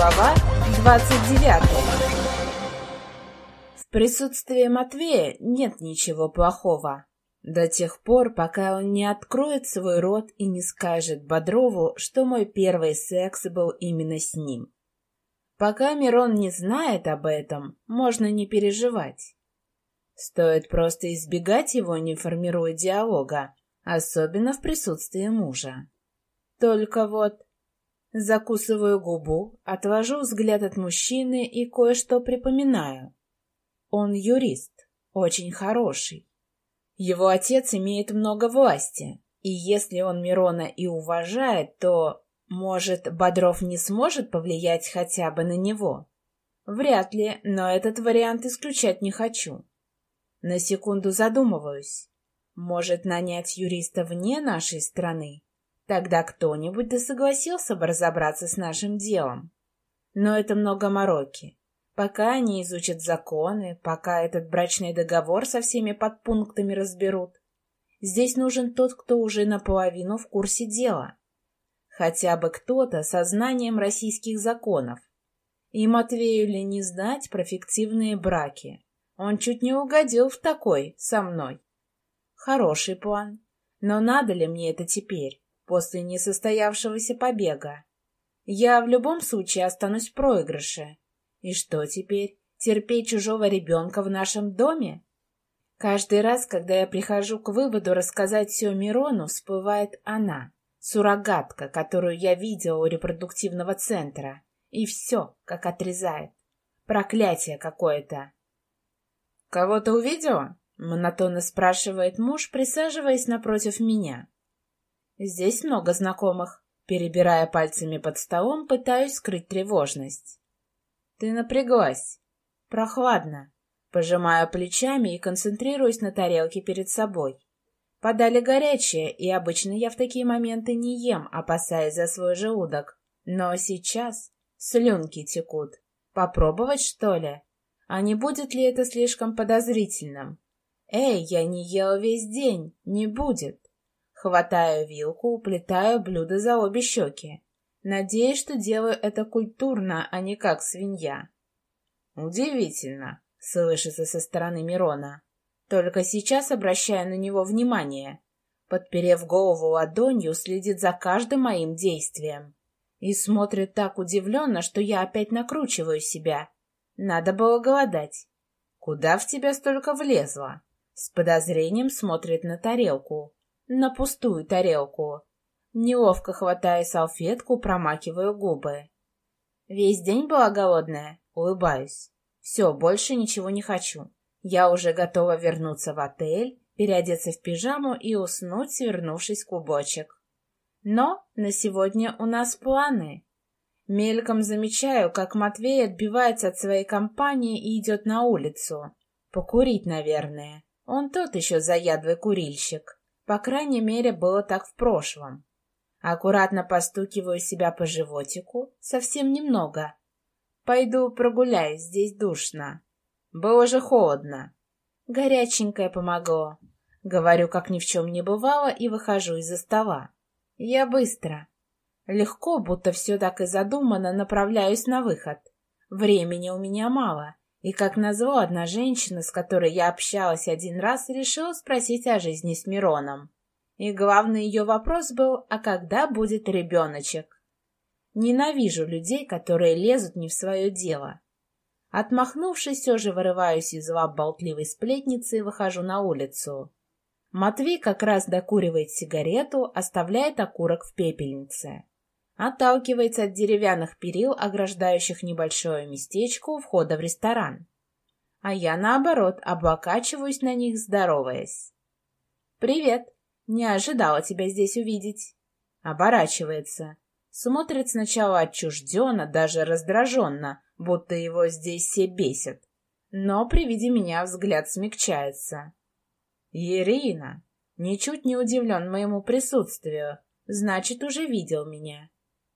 Глава 29 В присутствии Матвея нет ничего плохого. До тех пор, пока он не откроет свой рот и не скажет Бодрову, что мой первый секс был именно с ним. Пока Мирон не знает об этом, можно не переживать. Стоит просто избегать его, не формируя диалога, особенно в присутствии мужа. Только вот закусываю губу, отвожу взгляд от мужчины и кое-что припоминаю. Он юрист, очень хороший. Его отец имеет много власти, и если он Мирона и уважает, то, может, Бодров не сможет повлиять хотя бы на него? Вряд ли, но этот вариант исключать не хочу. На секунду задумываюсь. Может, нанять юриста вне нашей страны? Тогда кто-нибудь да согласился бы разобраться с нашим делом. Но это много мороки. Пока они изучат законы, пока этот брачный договор со всеми подпунктами разберут. Здесь нужен тот, кто уже наполовину в курсе дела. Хотя бы кто-то со знанием российских законов. И Матвею ли не знать про фиктивные браки? Он чуть не угодил в такой со мной. Хороший план. Но надо ли мне это теперь, после несостоявшегося побега? Я в любом случае останусь в проигрыше. И что теперь? Терпеть чужого ребенка в нашем доме? Каждый раз, когда я прихожу к выводу рассказать все Мирону, всплывает она, суррогатка, которую я видела у репродуктивного центра. И все, как отрезает. Проклятие какое-то. «Кого-то увидела?» — монотонно спрашивает муж, присаживаясь напротив меня. «Здесь много знакомых». Перебирая пальцами под столом, пытаюсь скрыть тревожность. «Ты напряглась. Прохладно». Пожимаю плечами и концентрируюсь на тарелке перед собой. Подали горячее, и обычно я в такие моменты не ем, опасаясь за свой желудок. Но сейчас слюнки текут. Попробовать, что ли? А не будет ли это слишком подозрительным? Эй, я не ел весь день, не будет. Хватаю вилку, уплетаю блюдо за обе щеки. Надеюсь, что делаю это культурно, а не как свинья. Удивительно, слышится со стороны Мирона. Только сейчас обращаю на него внимание. Подперев голову ладонью, следит за каждым моим действием. И смотрит так удивленно, что я опять накручиваю себя. Надо было голодать. Куда в тебя столько влезло? С подозрением смотрит на тарелку. На пустую тарелку. Неловко хватая салфетку, промакиваю губы. Весь день была голодная? Улыбаюсь. Все, больше ничего не хочу. Я уже готова вернуться в отель, переодеться в пижаму и уснуть, свернувшись в клубочек. Но на сегодня у нас планы. Мельком замечаю, как Матвей отбивается от своей компании и идет на улицу. Покурить, наверное. Он тот еще заядлый курильщик. По крайней мере, было так в прошлом. Аккуратно постукиваю себя по животику, совсем немного. Пойду прогуляюсь, здесь душно. Было же холодно. Горяченькое помогло. Говорю, как ни в чем не бывало, и выхожу из-за стола. Я быстро. Легко, будто все так и задумано, направляюсь на выход. Времени у меня мало, и, как назло, одна женщина, с которой я общалась один раз, решила спросить о жизни с Мироном. И главный ее вопрос был, а когда будет ребеночек? Ненавижу людей, которые лезут не в свое дело. Отмахнувшись, все же вырываюсь из лап болтливой сплетницы и выхожу на улицу. Матвей как раз докуривает сигарету, оставляет окурок в пепельнице отталкивается от деревянных перил, ограждающих небольшое местечко у входа в ресторан. А я, наоборот, облокачиваюсь на них, здороваясь. «Привет! Не ожидала тебя здесь увидеть!» Оборачивается. Смотрит сначала отчужденно, даже раздраженно, будто его здесь все бесят. Но при виде меня взгляд смягчается. «Ирина!» Ничуть не удивлен моему присутствию. Значит, уже видел меня.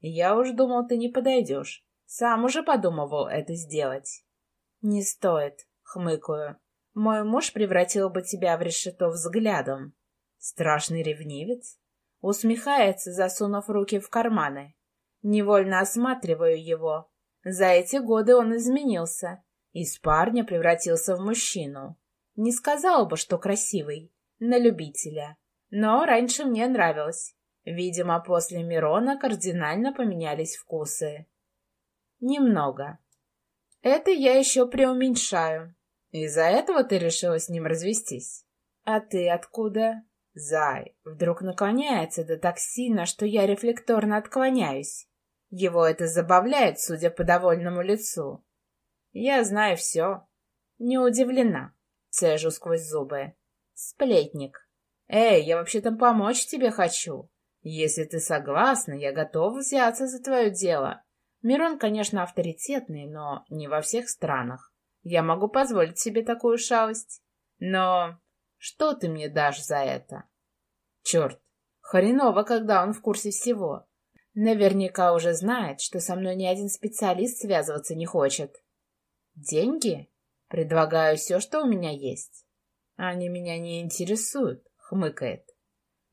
Я уж думал, ты не подойдешь. Сам уже подумывал это сделать. Не стоит, хмыкаю. Мой муж превратил бы тебя в решето взглядом. Страшный ревнивец? Усмехается, засунув руки в карманы. Невольно осматриваю его. За эти годы он изменился. Из парня превратился в мужчину. Не сказал бы, что красивый, на любителя. Но раньше мне нравилось. Видимо, после Мирона кардинально поменялись вкусы. Немного. Это я еще преуменьшаю. Из-за этого ты решила с ним развестись? А ты откуда? Зай вдруг наклоняется да так сильно, что я рефлекторно отклоняюсь. Его это забавляет, судя по довольному лицу. Я знаю все. Не удивлена. Цежу сквозь зубы. Сплетник. Эй, я вообще-то помочь тебе хочу. Если ты согласна, я готов взяться за твое дело. Мирон, конечно, авторитетный, но не во всех странах. Я могу позволить себе такую шалость. Но что ты мне дашь за это? Черт, хреново, когда он в курсе всего. Наверняка уже знает, что со мной ни один специалист связываться не хочет. Деньги? Предлагаю все, что у меня есть. Они меня не интересуют, хмыкает.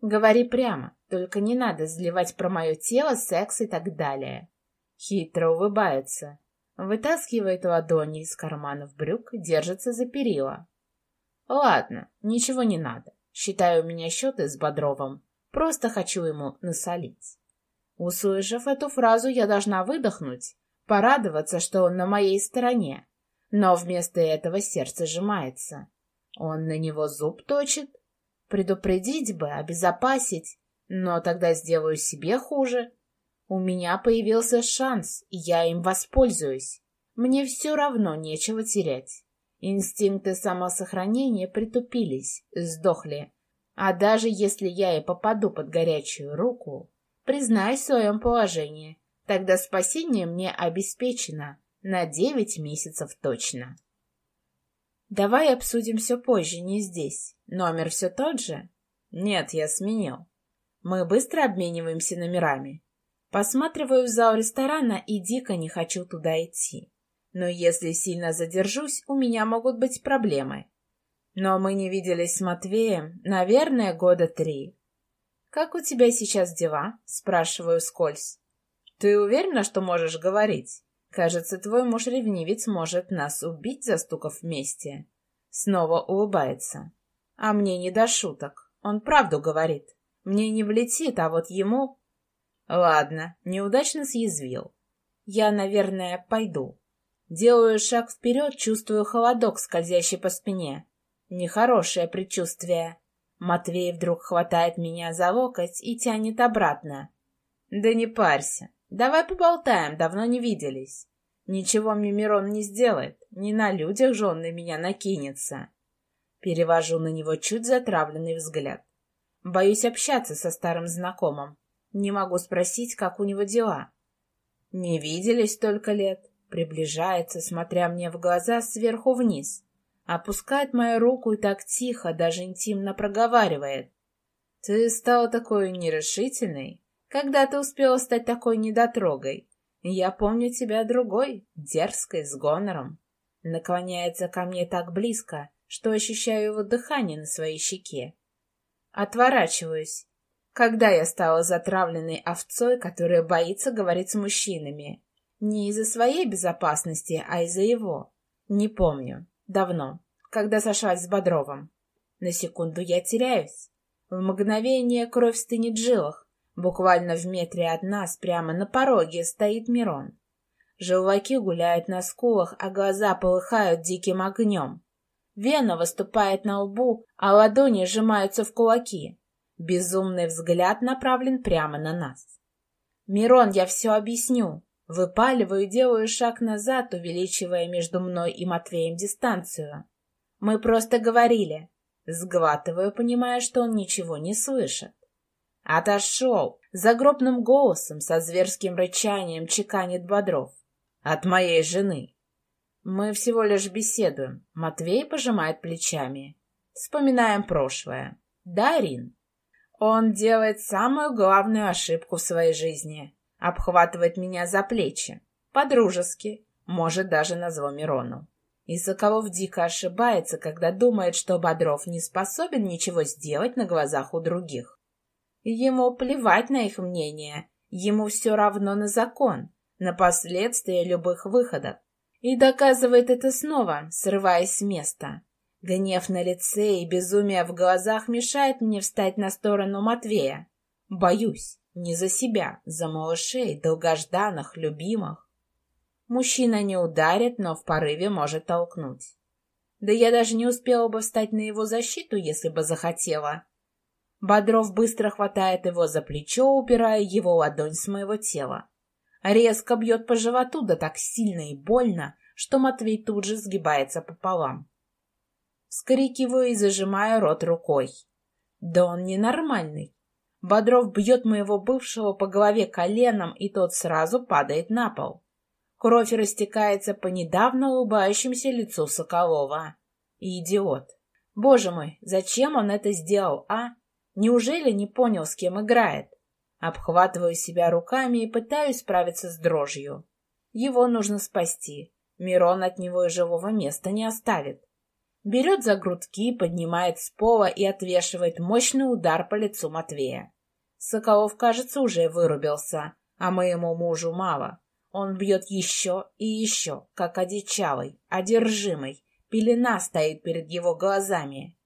Говори прямо, только не надо заливать про мое тело, секс и так далее. Хитро улыбается. Вытаскивает ладони из карманов брюк, держится за перила. Ладно, ничего не надо. Считаю у меня счеты с Бодровым. Просто хочу ему насолить. Услышав эту фразу, я должна выдохнуть, порадоваться, что он на моей стороне. Но вместо этого сердце сжимается. Он на него зуб точит. Предупредить бы, обезопасить, но тогда сделаю себе хуже. У меня появился шанс, и я им воспользуюсь. Мне все равно нечего терять. Инстинкты самосохранения притупились, сдохли. А даже если я и попаду под горячую руку, признай в своем положении. Тогда спасение мне обеспечено на девять месяцев точно. Давай обсудим все позже, не здесь. Номер все тот же? Нет, я сменил. Мы быстро обмениваемся номерами. Посматриваю в зал ресторана и дико не хочу туда идти. Но если сильно задержусь, у меня могут быть проблемы. Но мы не виделись с Матвеем, наверное, года три. «Как у тебя сейчас дела?» — спрашиваю скользь. «Ты уверена, что можешь говорить? Кажется, твой муж-ревнивец может нас убить, застукав вместе». Снова улыбается. А мне не до шуток. Он правду говорит. Мне не влетит, а вот ему... Ладно, неудачно съязвил. Я, наверное, пойду. Делаю шаг вперед, чувствую холодок, скользящий по спине. Нехорошее предчувствие. Матвей вдруг хватает меня за локоть и тянет обратно. Да не парься. Давай поболтаем, давно не виделись. Ничего мне Мирон не сделает. Не на людях же он на меня накинется. Перевожу на него чуть затравленный взгляд. Боюсь общаться со старым знакомым. Не могу спросить, как у него дела. Не виделись столько лет. Приближается, смотря мне в глаза сверху вниз. Опускает мою руку и так тихо, даже интимно проговаривает. Ты стала такой нерешительной. Когда ты успела стать такой недотрогой? Я помню тебя другой, дерзкой, с гонором. Наклоняется ко мне так близко, что ощущаю его дыхание на своей щеке. Отворачиваюсь. Когда я стала затравленной овцой, которая боится говорить с мужчинами? Не из-за своей безопасности, а из-за его. Не помню. Давно. Когда сошлась с Бодровым. На секунду я теряюсь. В мгновение кровь стынет в жилах. Буквально в метре от нас, прямо на пороге, стоит Мирон. Желваки гуляют на скулах, а глаза полыхают диким огнем. Вена выступает на лбу, а ладони сжимаются в кулаки. Безумный взгляд направлен прямо на нас. «Мирон, я все объясню!» Выпаливаю и делаю шаг назад, увеличивая между мной и Матвеем дистанцию. «Мы просто говорили!» Сглатываю, понимая, что он ничего не слышит. «Отошел!» Загробным голосом со зверским рычанием чеканит Бодров. «От моей жены!» Мы всего лишь беседуем. Матвей пожимает плечами. Вспоминаем прошлое. Да, Рин? Он делает самую главную ошибку в своей жизни. Обхватывает меня за плечи. По-дружески. Может, даже на зло Мирону. И Соколов дико ошибается, когда думает, что Бодров не способен ничего сделать на глазах у других. Ему плевать на их мнение. Ему все равно на закон. на последствия любых выходов. И доказывает это снова, срываясь с места. Гнев на лице и безумие в глазах мешает мне встать на сторону Матвея. Боюсь, не за себя, за малышей, долгожданных, любимых. Мужчина не ударит, но в порыве может толкнуть. Да я даже не успела бы встать на его защиту, если бы захотела. Бодров быстро хватает его за плечо, упирая его ладонь с моего тела. Резко бьет по животу, да так сильно и больно, что Матвей тут же сгибается пополам. Скрикиваю и зажимаю рот рукой. Да он ненормальный. Бодров бьет моего бывшего по голове коленом, и тот сразу падает на пол. Кровь растекается по недавно улыбающемуся лицу Соколова. Идиот. Боже мой, зачем он это сделал, а? Неужели не понял, с кем играет? Обхватываю себя руками и пытаюсь справиться с дрожью. Его нужно спасти. Мирон от него и живого места не оставит. Берет за грудки, поднимает с пола и отвешивает мощный удар по лицу Матвея. Соколов, кажется, уже вырубился, а моему мужу мало. Он бьет еще и еще, как одичалый, одержимый. Пелена стоит перед его глазами.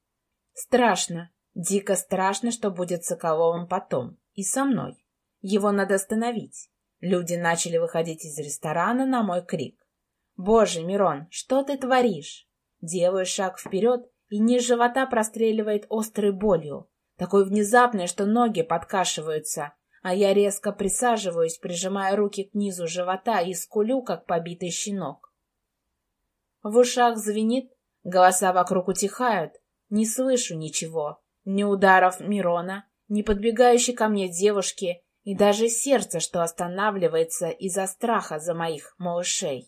Страшно, дико страшно, что будет Соколовым потом. И со мной. Его надо остановить. Люди начали выходить из ресторана на мой крик. «Боже, Мирон, что ты творишь?» Делаю шаг вперед, и низ живота простреливает острой болью, такой внезапной, что ноги подкашиваются, а я резко присаживаюсь, прижимая руки к низу живота и скулю, как побитый щенок. В ушах звенит, голоса вокруг утихают, не слышу ничего, ни ударов Мирона, ни подбегающей ко мне девушки, и даже сердце, что останавливается из-за страха за моих малышей.